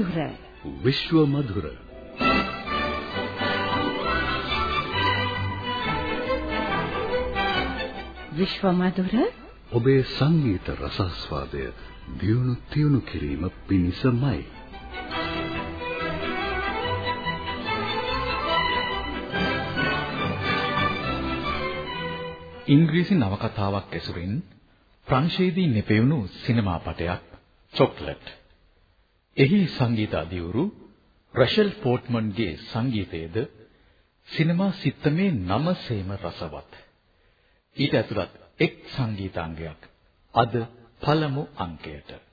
මధుර විශ්ව මధుර විශ්ව මధుර ඔබේ සංගීත රසස්වාදය දියුණු තියුණු කිරීම පිණිසමයි ඉංග්‍රීසි නවකතාවක් ඇසුරින් ප්‍රංශයේදී නෙපෙවුණු සිනමා පටයක් චොක්ලට් එහි සංගීත අධිවරු රෂල් පෝට්මන්ගේ සංගීතයේද සිනමා සිත්තමේ නමසේම රසවත්. ඊට ඇතුළත් එක් සංගීතාංගයක් අද පළමු අංකයට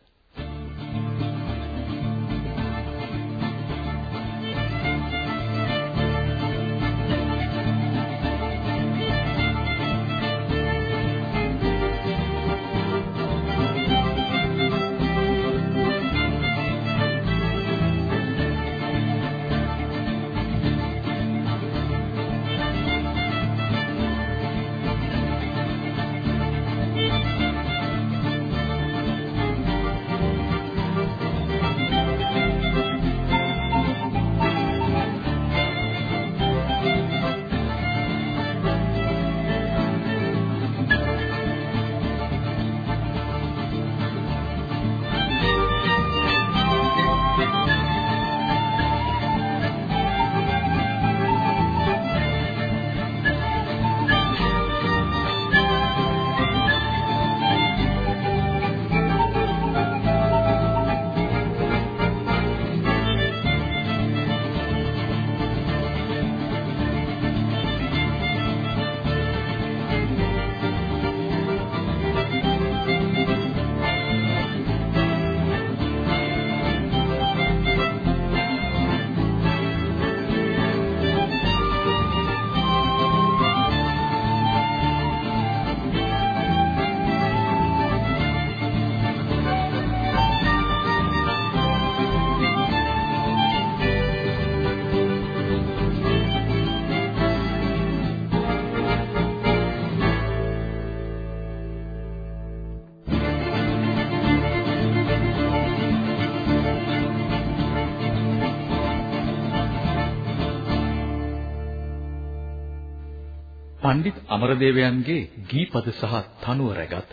පණ්ඩිත් අමරදේවයන්ගේ ගීපද සහ තනුව රැගත්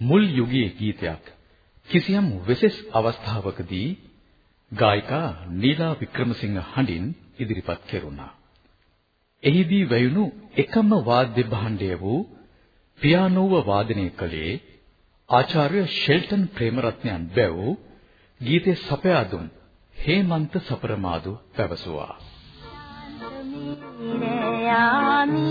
මුල් යුගයේ ගීතයක් කිසියම් වෙසෙස් අවස්ථාවකදී ගායිකා නීලා වික්‍රමසිංහ හඬින් ඉදිරිපත් කෙරුණා. එහිදී වැයුණු එකම වාද්‍ය භාණ්ඩය වූ පියානෝව වාදනය කළේ ආචාර්ය ෂෙල්ටන් ප්‍රේමරත්නයන් බැව් ගීතේ සපයා දුන් හේමන්ත සපරමාදු පැවසුවා. මිරයාමි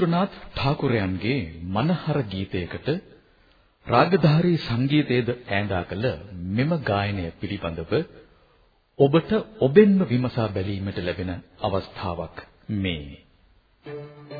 රවීන්ද්‍රනාත් ఠාකුරයන්ගේ මනහර ගීතයකට රාගධාරී සංගීතයේද ඈඳා කළ මෙම ගායනය පිළිබඳව ඔබට ඔබෙන්ම විමසා බැලීමට ලැබෙන අවස්ථාවක් මේ. Thank you.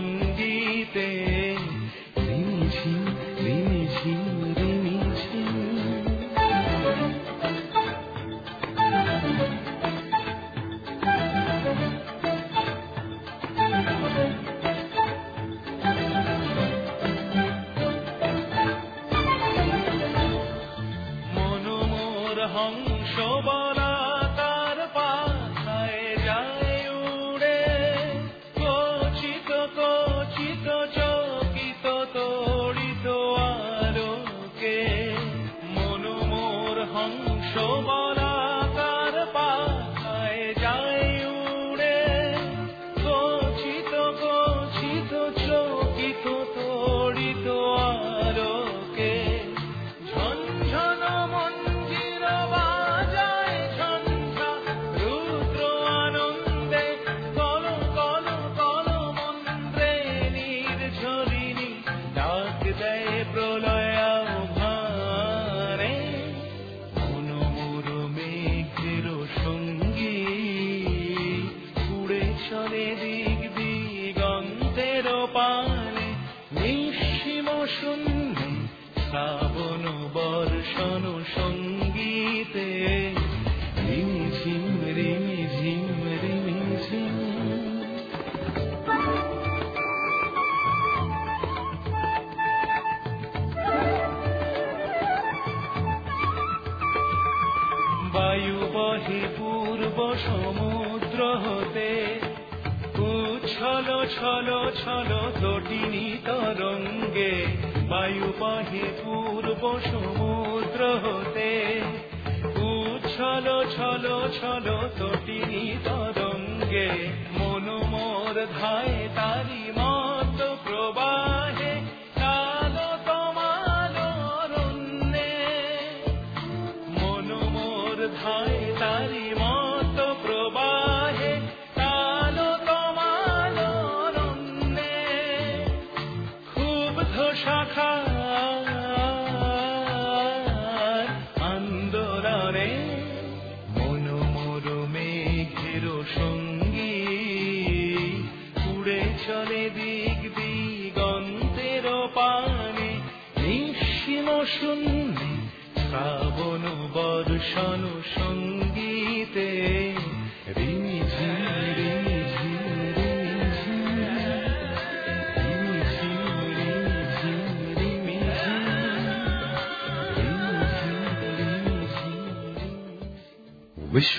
বহি পূর্ব সমুদ্র হতে উচ্ছল, ছল ছল জটিনী তরঙ্গে বায়ু বহি পূর্ব সমুদ্র হতে উচ্ছল, ছল ছল জটিনী তরঙ্গে মনোমর ধায় তারি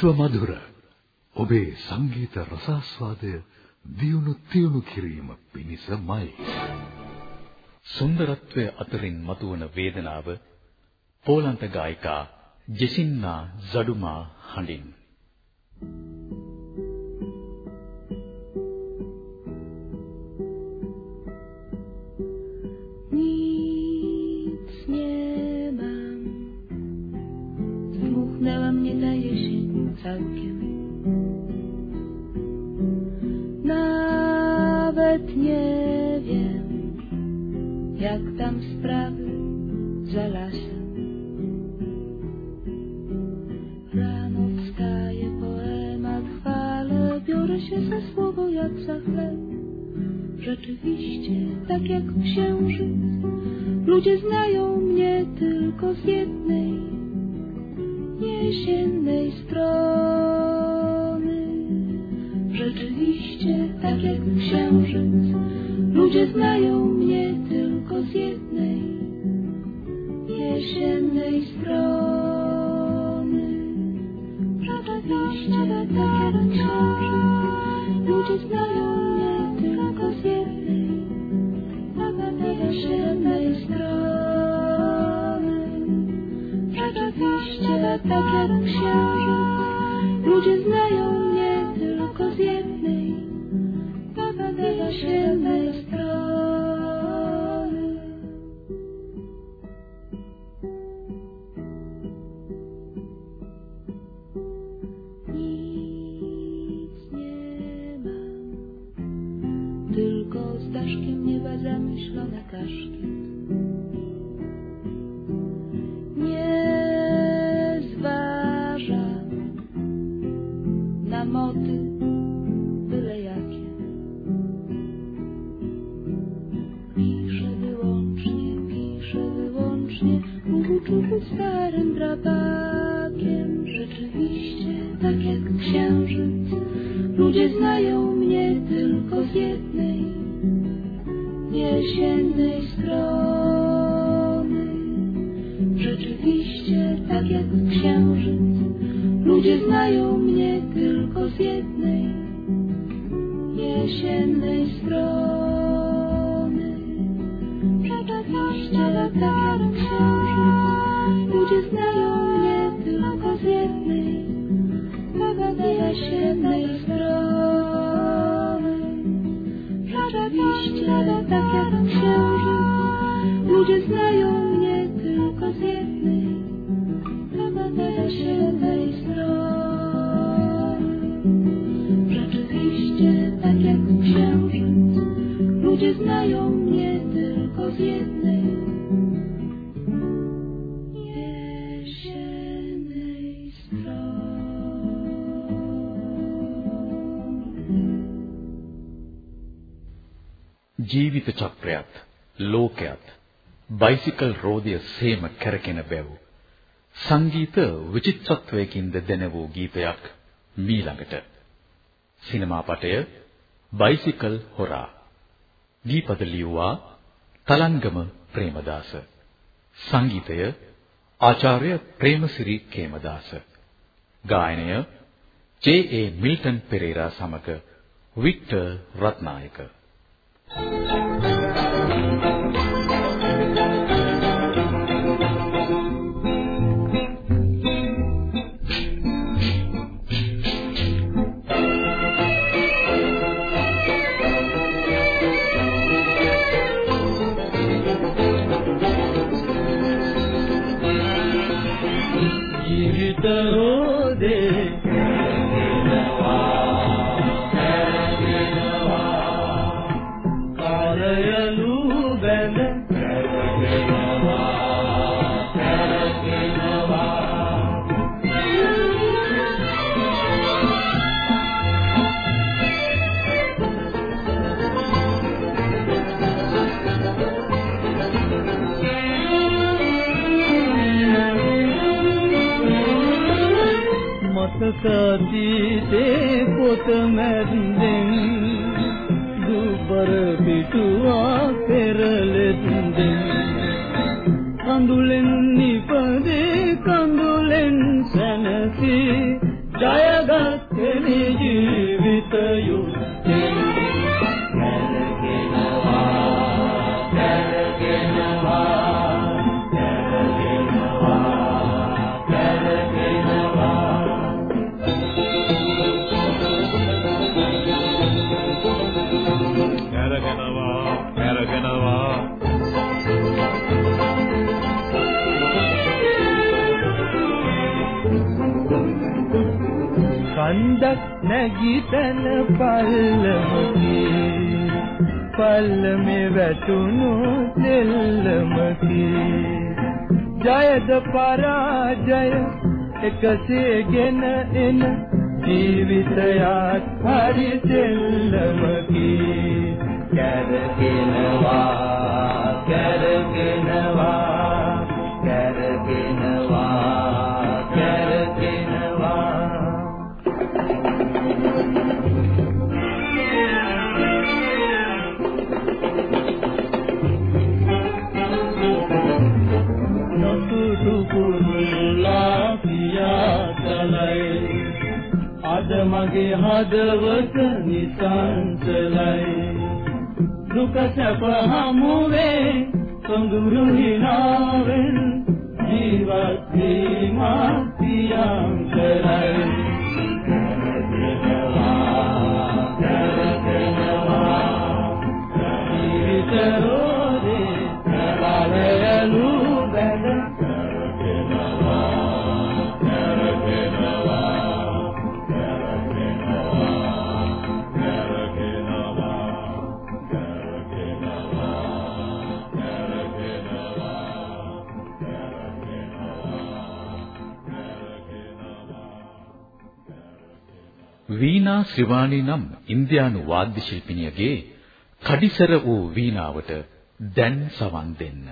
විශ්ව මధుර ඔබේ සංගීත රසාස්වාදය දියුණු තියුණු කිරීම පිණිසමයි. සුන්දරත්වය අතරින් මතුවන වේදනාව පෝලන්ත ගායිකා ජෙසින්නා ජඩුමා හඬින් Thank you. Rzeczywiście, tak jak księżyc, ludzie znają mnie tylko z jednej jesiennej strony. Rzeczywiście, tak jak księżyc, ludzie znają mnie tylko z jednej jesiennej strony. Rzeczywiście, tak jak księżyc, ludzie znają tak jak księżyc, ludzie znają 选美 scroll ludzie znają mnie tylko z jednej jesiennej strony. ජීවිත චක්‍රයත් ලෝකයත් bicycle රෝදය සේම කැරකෙන බැව්. සංගීත විචිත්‍රත්වයකින්ද දැන වූ ගීතයක් මීළඟට. සිනමා පටය bicycle හොරා. දීපද ලියුවා තලංගම ප්‍රේමදාස. සංගීතය ආචාර්ය ප්‍රේමසිරි කේමදාස. ගායනය ජේ.ඒ. මිල්ටන් පෙරේරා සමග වික්ටර් රත්නායක. ජීවිත මතකීතේ පොත මැද්දෙන් කන්දක් නැගිතන පල්ලමකේ. පල්ලමේ වැටුණු දෙල්ලමකි. ජයද පරාජය එකසේගෙන එන ජීවිතයක් හරි දෙල්ලමකි. කැරකෙනවා කැරකෙනවා මගේ හදවත නිසංසලයි දුක සැප හමුවේ සොඳුරු හිනාවෙන් ජීවත් වීමා වීණා ශ්‍රිවාණි නම් ඉන්දියානු වාද්‍ය ශිල්පිනියගේ කඩිසර වූ වීණාවට දැන් සවන් දෙන්න.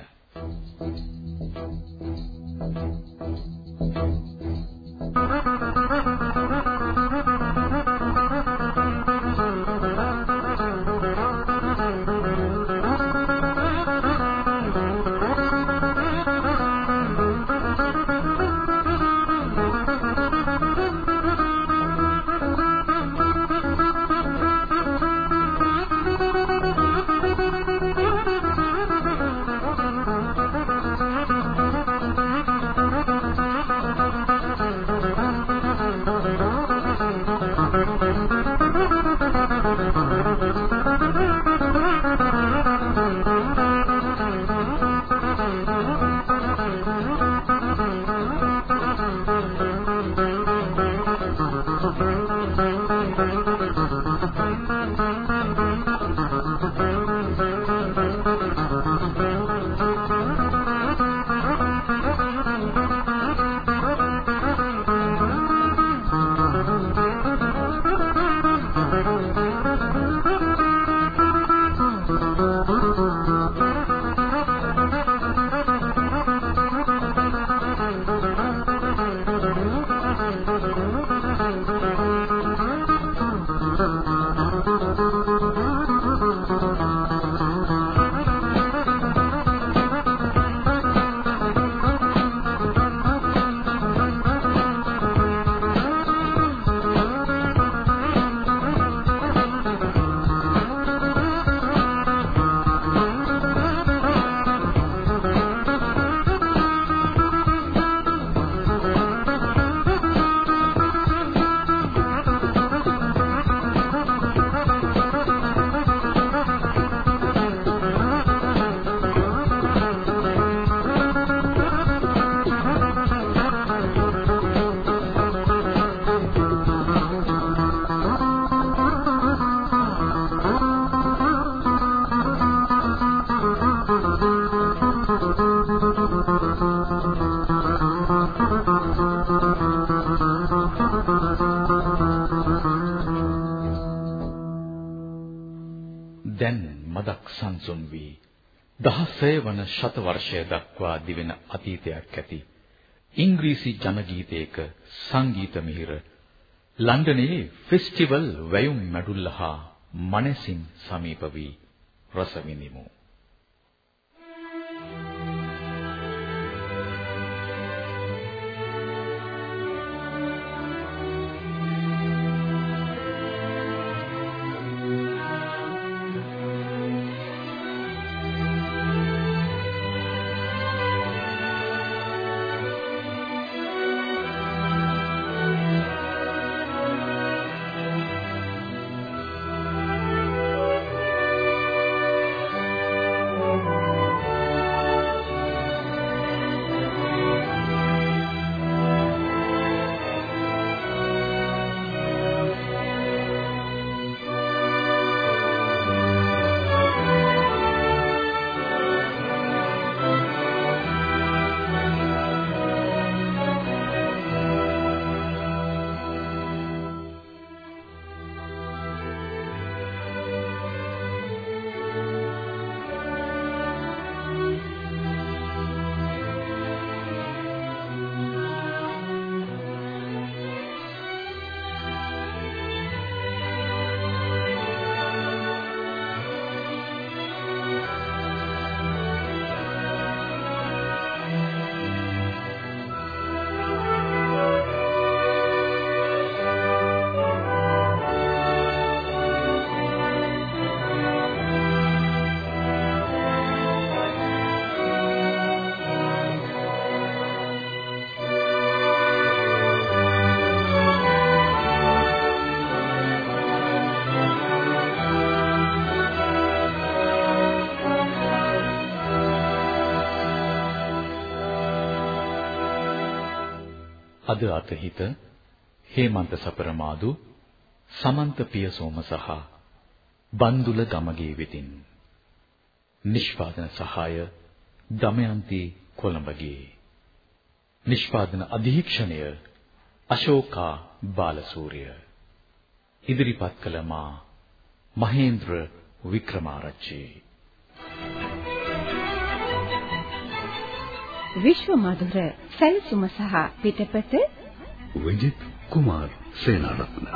16 වන ශතවර්ෂය දක්වා දිවෙන අතීතයක් ඇති. ඉංග්‍රීසි ජන ගීතයක සංගීත මිහිර ලන්ඩනයේ ෆෙස්ටිවල් වැයුම් මැඩුල්ල හා මනසින් සමීප වී රස විඳිමු අද අතහිත හේමන්ත සපරමාදු සමන්ත පියසෝම සහ බන්දුල ගමගේ වෙතින් නිෂ්පාදන සහාය දමයන්ති කොළඹගේ. නිෂ්පාදන අධීක්ෂණය අශෝකා බාලසූරිය. ඉදිරිපත් කළ මා මහේන්ද්‍ර වික්‍රමාරච්චි. විශ්ව මధుර සැලසුම සහ පිටපත විජිත් කුමාර් සේනාරත්න.